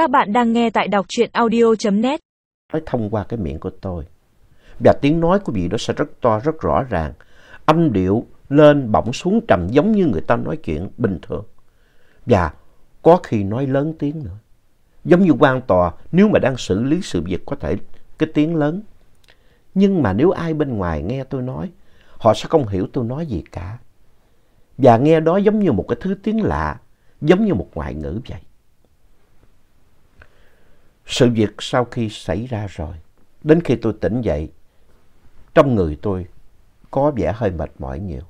Các bạn đang nghe tại đọc truyện audio.net. nói thông qua cái miệng của tôi. Và tiếng nói của vị đó sẽ rất to, rất rõ ràng. Âm điệu lên bỗng xuống trầm giống như người ta nói chuyện bình thường. Và có khi nói lớn tiếng nữa. Giống như quan tòa nếu mà đang xử lý sự việc có thể cái tiếng lớn. Nhưng mà nếu ai bên ngoài nghe tôi nói, họ sẽ không hiểu tôi nói gì cả. Và nghe đó giống như một cái thứ tiếng lạ, giống như một ngoại ngữ vậy. Sự việc sau khi xảy ra rồi, đến khi tôi tỉnh dậy, trong người tôi có vẻ hơi mệt mỏi nhiều.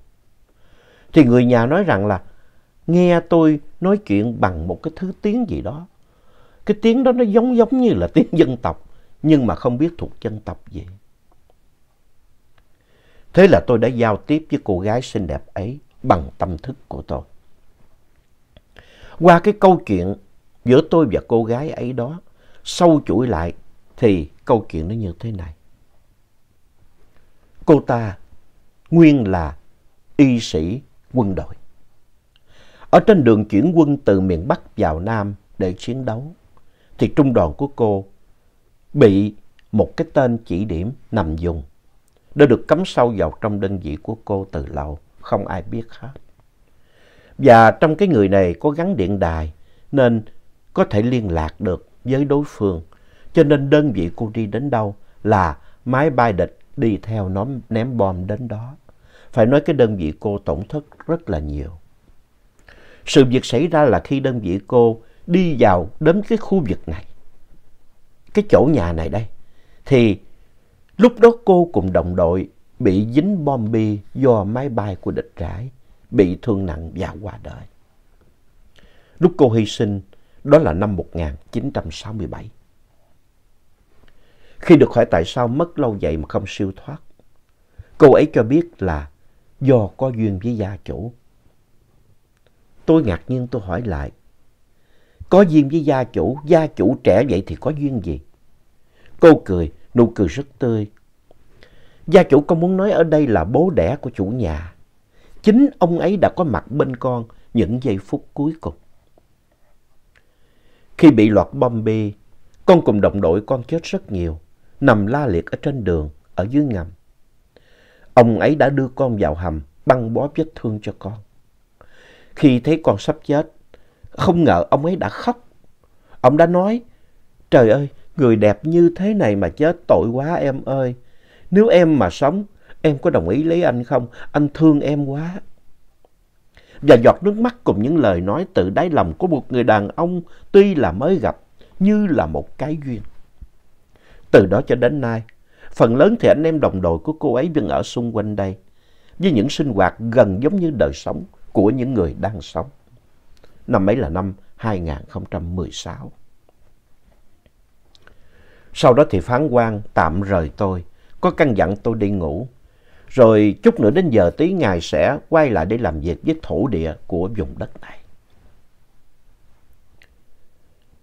Thì người nhà nói rằng là nghe tôi nói chuyện bằng một cái thứ tiếng gì đó. Cái tiếng đó nó giống giống như là tiếng dân tộc, nhưng mà không biết thuộc dân tộc gì. Thế là tôi đã giao tiếp với cô gái xinh đẹp ấy bằng tâm thức của tôi. Qua cái câu chuyện giữa tôi và cô gái ấy đó, sâu chuỗi lại thì câu chuyện nó như thế này. Cô ta nguyên là y sĩ quân đội. Ở trên đường chuyển quân từ miền Bắc vào Nam để chiến đấu, thì trung đoàn của cô bị một cái tên chỉ điểm nằm dùng đã được cấm sâu vào trong đơn vị của cô từ lâu, không ai biết hết. Và trong cái người này có gắn điện đài nên có thể liên lạc được với đối phương. Cho nên đơn vị cô đi đến đâu là máy bay địch đi theo nó ném bom đến đó. Phải nói cái đơn vị cô tổn thất rất là nhiều. Sự việc xảy ra là khi đơn vị cô đi vào đến cái khu vực này, cái chỗ nhà này đây, thì lúc đó cô cùng đồng đội bị dính bom bi do máy bay của địch rải, bị thương nặng và qua đời. Lúc cô hy sinh, đó là năm 1967. Khi được hỏi tại sao mất lâu vậy mà không siêu thoát, cô ấy cho biết là do có duyên với gia chủ. Tôi ngạc nhiên tôi hỏi lại, có duyên với gia chủ, gia chủ trẻ vậy thì có duyên gì? Cô cười, nụ cười rất tươi. Gia chủ con muốn nói ở đây là bố đẻ của chủ nhà. Chính ông ấy đã có mặt bên con những giây phút cuối cùng. Khi bị loạt bom bi, con cùng đồng đội con chết rất nhiều, nằm la liệt ở trên đường, ở dưới ngầm. Ông ấy đã đưa con vào hầm, băng bó vết thương cho con. Khi thấy con sắp chết, không ngờ ông ấy đã khóc. Ông đã nói, trời ơi, người đẹp như thế này mà chết tội quá em ơi. Nếu em mà sống, em có đồng ý lấy anh không? Anh thương em quá. Và giọt nước mắt cùng những lời nói từ đáy lòng của một người đàn ông tuy là mới gặp như là một cái duyên. Từ đó cho đến nay, phần lớn thì anh em đồng đội của cô ấy vẫn ở xung quanh đây với những sinh hoạt gần giống như đời sống của những người đang sống. Năm ấy là năm 2016. Sau đó thì phán quan tạm rời tôi, có căn dặn tôi đi ngủ. Rồi chút nữa đến giờ tí ngài sẽ quay lại để làm việc với thổ địa của vùng đất này.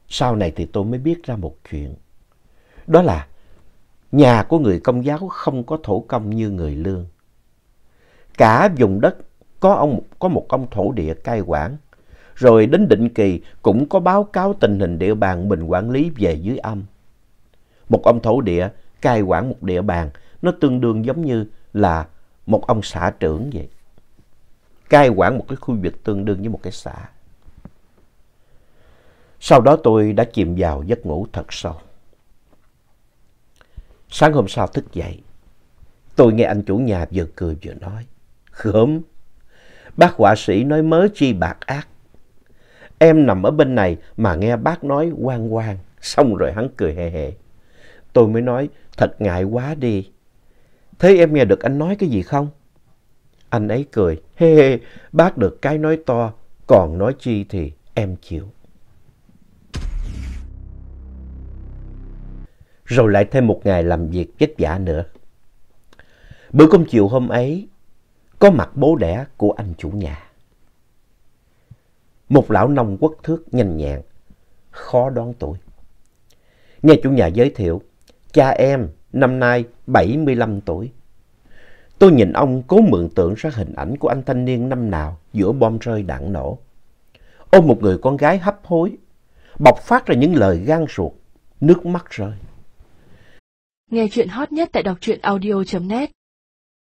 Sau này thì tôi mới biết ra một chuyện. Đó là nhà của người công giáo không có thổ công như người lương. Cả vùng đất có, ông, có một ông thổ địa cai quản. Rồi đến định kỳ cũng có báo cáo tình hình địa bàn mình quản lý về dưới âm. Một ông thổ địa cai quản một địa bàn nó tương đương giống như là một ông xã trưởng vậy. Cai quản một cái khu vực tương đương với một cái xã. Sau đó tôi đã chìm vào giấc ngủ thật sâu. Sáng hôm sau thức dậy, tôi nghe anh chủ nhà vừa cười vừa nói. Khớm, bác họa sĩ nói mớ chi bạc ác. Em nằm ở bên này mà nghe bác nói quang quang, xong rồi hắn cười hề hề. Tôi mới nói, thật ngại quá đi. Thế em nghe được anh nói cái gì không? Anh ấy cười, hê hê, bác được cái nói to, còn nói chi thì em chịu. Rồi lại thêm một ngày làm việc vất vả nữa. Bữa cơm chiều hôm ấy, có mặt bố đẻ của anh chủ nhà. Một lão nông quốc thước nhanh nhẹn, khó đoán tuổi. Nghe chủ nhà giới thiệu, cha em năm nay 75 tuổi. Tôi nhìn ông cố mượn tượng ra hình ảnh của anh thanh niên năm nào giữa bom rơi đạn nổ. Ôm một người con gái hấp hối, bộc phát ra những lời gan ruột, nước mắt rơi. Nghe chuyện hot nhất tại đọc truyện audio.net